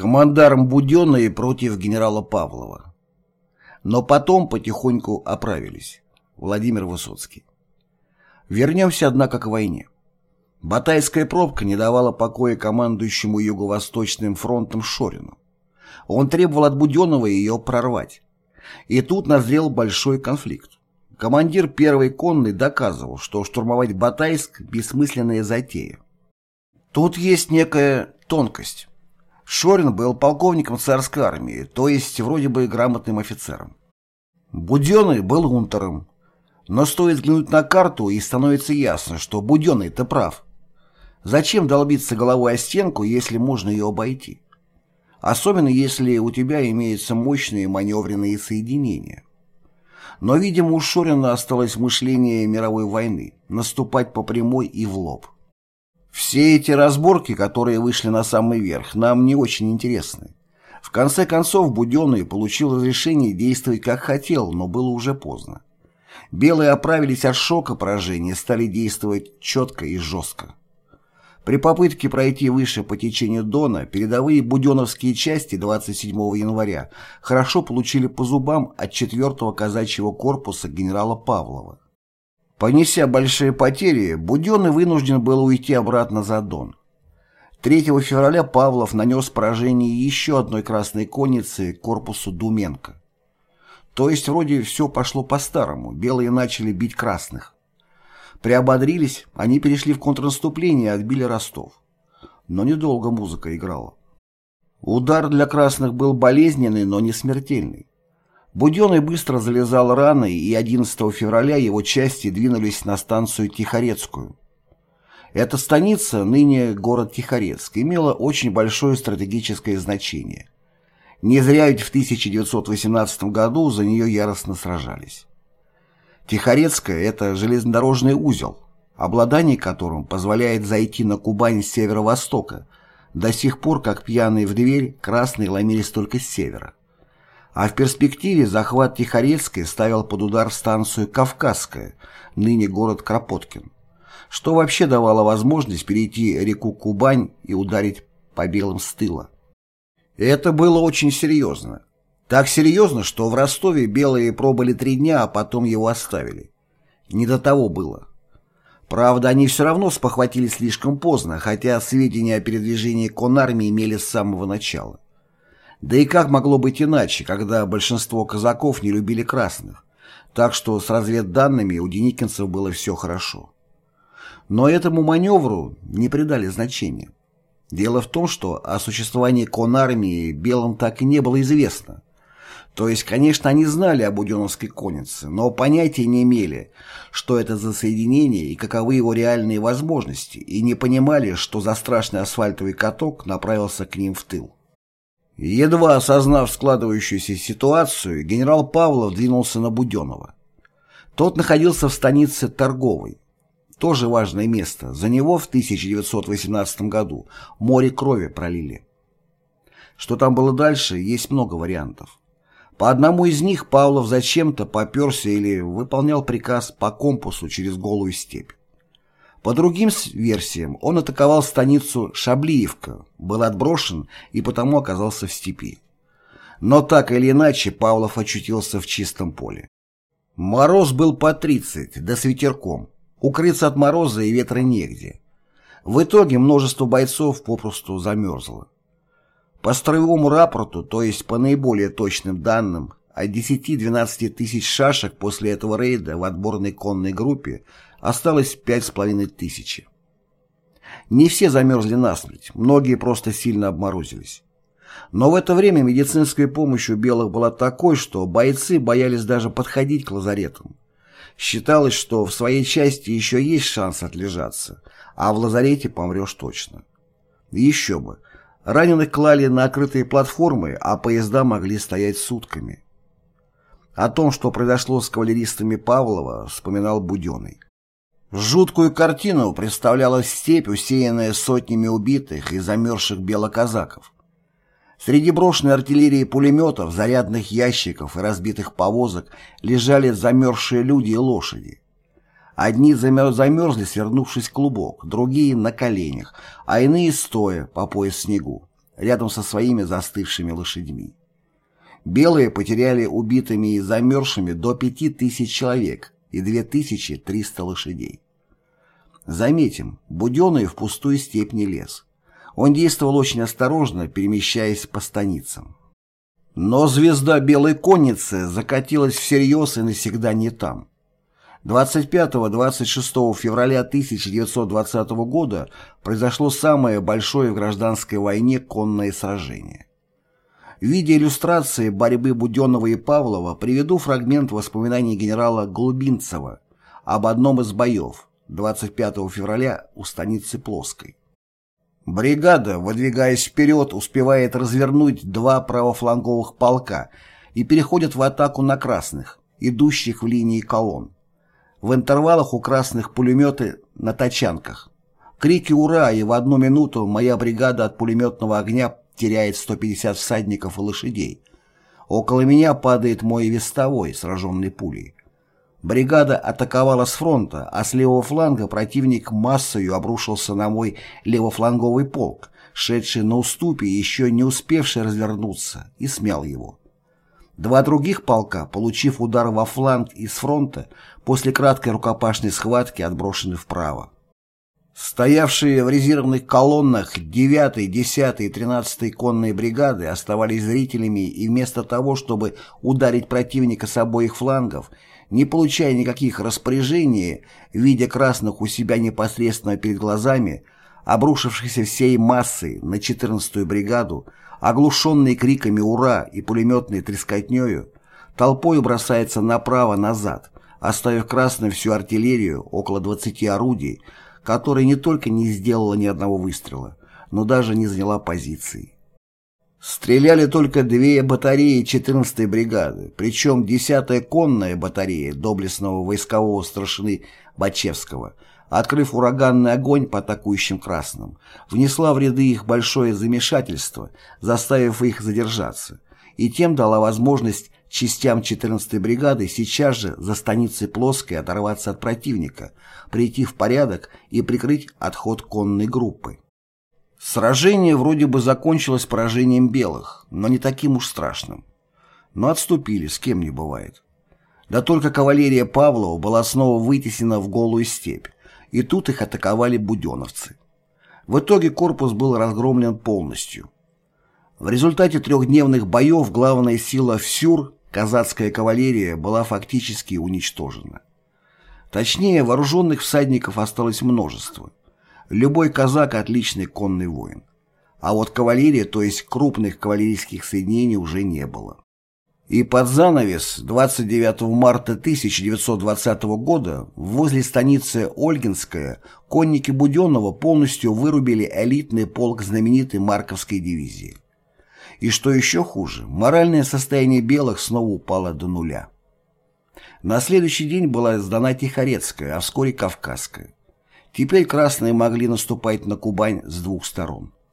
Командарм Буденные против генерала Павлова. Но потом потихоньку оправились. Владимир Высоцкий. Вернемся, однако, к войне. Батайская пробка не давала покоя командующему Юго-Восточным фронтом Шорину. Он требовал от Буденного ее прорвать. И тут назрел большой конфликт. Командир первой конной доказывал, что штурмовать Батайск – бессмысленная затея. Тут есть некая тонкость. Шорин был полковником царской армии, то есть вроде бы грамотным офицером. Буденный был унтером. Но стоит взглянуть на карту, и становится ясно, что Буденный-то прав. Зачем долбиться головой о стенку, если можно ее обойти? Особенно если у тебя имеются мощные маневренные соединения. Но, видимо, у Шорина осталось мышление мировой войны – наступать по прямой и в лоб. Все эти разборки, которые вышли на самый верх, нам не очень интересны. В конце концов, Буденный получил разрешение действовать как хотел, но было уже поздно. Белые оправились от шока поражения, стали действовать четко и жестко. При попытке пройти выше по течению Дона, передовые буденовские части 27 января хорошо получили по зубам от 4-го казачьего корпуса генерала Павлова. Понеся большие потери, Буденный вынужден был уйти обратно за Дон. 3 февраля Павлов нанес поражение еще одной красной конницы корпусу Думенко. То есть вроде все пошло по-старому, белые начали бить красных. Приободрились, они перешли в контрнаступление и отбили Ростов. Но недолго музыка играла. Удар для красных был болезненный, но не смертельный. Буденный быстро залезал раны, и 11 февраля его части двинулись на станцию Тихорецкую. Эта станица, ныне город Тихорецк, имела очень большое стратегическое значение. Не зря ведь в 1918 году за нее яростно сражались. Тихорецкая – это железнодорожный узел, обладание которым позволяет зайти на Кубань с северо-востока, до сих пор, как пьяные в дверь, красные ломились только с севера. А в перспективе захват Тихорецкой ставил под удар станцию Кавказская, ныне город Кропоткин, что вообще давало возможность перейти реку Кубань и ударить по белым с тыла. Это было очень серьезно. Так серьезно, что в Ростове белые пробыли три дня, а потом его оставили. Не до того было. Правда, они все равно спохватились слишком поздно, хотя сведения о передвижении конармии имели с самого начала. Да и как могло быть иначе, когда большинство казаков не любили красных, так что с разведданными у деникинцев было все хорошо. Но этому маневру не придали значения. Дело в том, что о существовании конармии белым так и не было известно. То есть, конечно, они знали об Буденовской коннице, но понятия не имели, что это за соединение и каковы его реальные возможности, и не понимали, что за страшный асфальтовый каток направился к ним в тыл. Едва осознав складывающуюся ситуацию, генерал Павлов двинулся на Буденова. Тот находился в станице Торговой. Тоже важное место. За него в 1918 году море крови пролили. Что там было дальше, есть много вариантов. По одному из них Павлов зачем-то поперся или выполнял приказ по компасу через голую степь. По другим версиям, он атаковал станицу Шаблиевка, был отброшен и потому оказался в степи. Но так или иначе Павлов очутился в чистом поле. Мороз был по 30, да с ветерком. Укрыться от мороза и ветра негде. В итоге множество бойцов попросту замерзло. По строевому рапорту, то есть по наиболее точным данным, от 10-12 тысяч шашек после этого рейда в отборной конной группе осталось пять с половиной тысячи. Не все замерзли насмерть, многие просто сильно обморозились. Но в это время медицинская помощь у белых была такой, что бойцы боялись даже подходить к лазаретам. Считалось, что в своей части еще есть шанс отлежаться, а в лазарете помрешь точно. еще бы, раненых клали на открытые платформы, а поезда могли стоять сутками. О том, что произошло с кавалеристами Павлова, вспоминал Буденный. Жуткую картину представляла степь, усеянная сотнями убитых и замерзших белоказаков. Среди брошенной артиллерии пулеметов, зарядных ящиков и разбитых повозок лежали замерзшие люди и лошади. Одни замерзли, свернувшись клубок, другие — на коленях, а иные — стоя, по пояс снегу. рядом со своими застывшими лошадьми. Белые потеряли убитыми и замерзшими до 5000 человек и 2300 лошадей. Заметим, Буденный в пустую степь не лез. Он действовал очень осторожно, перемещаясь по станицам. Но звезда Белой Конницы закатилась всерьез и навсегда не там. 25-26 февраля 1920 года произошло самое большое в гражданской войне конное сражение. В виде иллюстрации борьбы Буденного и Павлова приведу фрагмент воспоминаний генерала Голубинцева об одном из боев 25 февраля у станицы Плоской. Бригада, выдвигаясь вперед, успевает развернуть два правофланговых полка и переходит в атаку на красных, идущих в линии колонн. В интервалах у красных пулеметы на тачанках. Крики «Ура!» и в одну минуту моя бригада от пулеметного огня теряет 150 всадников и лошадей. Около меня падает мой вестовой, сраженный пулей. Бригада атаковала с фронта, а с левого фланга противник массою обрушился на мой левофланговый полк, шедший на уступе и еще не успевший развернуться, и смял его. Два других полка, получив удар во фланг из фронта, после краткой рукопашной схватки отброшены вправо. Стоявшие в резервных колоннах 9-й, 10-й и 13-й конные бригады оставались зрителями и вместо того, чтобы ударить противника с обоих флангов, не получая никаких распоряжений, видя красных у себя непосредственно перед глазами, обрушившихся всей массой на 14-ю бригаду, оглушенные криками «Ура!» и пулеметной трескотнею, толпой бросается направо-назад, оставив красным всю артиллерию, около 20 орудий, которая не только не сделала ни одного выстрела, но даже не заняла позиции. Стреляли только две батареи 14-й бригады, причем 10-я конная батарея доблестного войскового старшины Бачевского, открыв ураганный огонь по атакующим красным, внесла в ряды их большое замешательство, заставив их задержаться, и тем дала возможность частям 14-й бригады сейчас же за станицей Плоской оторваться от противника, прийти в порядок и прикрыть отход конной группы. Сражение вроде бы закончилось поражением белых, но не таким уж страшным. Но отступили, с кем не бывает. Да только кавалерия Павлова была снова вытеснена в голую степь, и тут их атаковали буденовцы. В итоге корпус был разгромлен полностью. В результате трехдневных боев главная сила Всюр, казацкая кавалерия, была фактически уничтожена. Точнее, вооруженных всадников осталось множество. Любой казак – отличный конный воин. А вот кавалерии, то есть крупных кавалерийских соединений, уже не было. И под занавес 29 марта 1920 года возле станицы Ольгинская конники Буденного полностью вырубили элитный полк знаменитой Марковской дивизии. И что еще хуже, моральное состояние белых снова упало до нуля. На следующий день была сдана Тихорецкая, а вскоре Кавказская. Теперь красные могли наступать на Кубань с двух сторон.